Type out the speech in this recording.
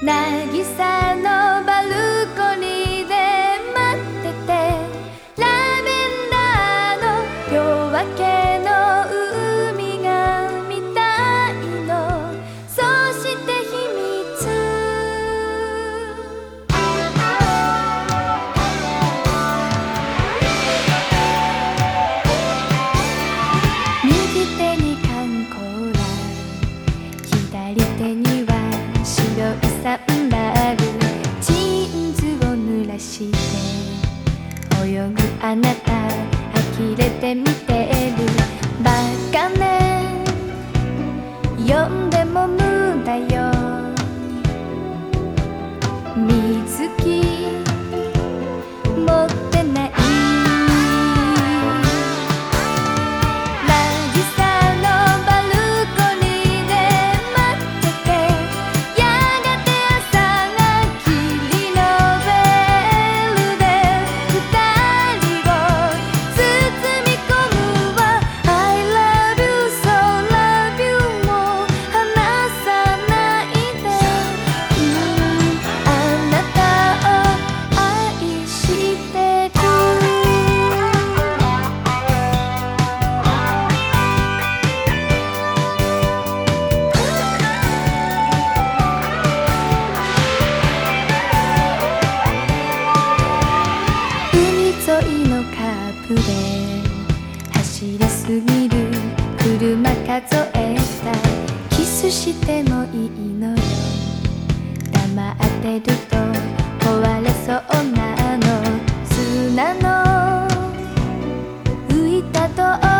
渚のあなた呆れて見てる。バカね。呼んでも無駄よ。ップで走りすぎる車数えたキスしてもいいのよ黙ってると壊れそうなの砂の浮いたと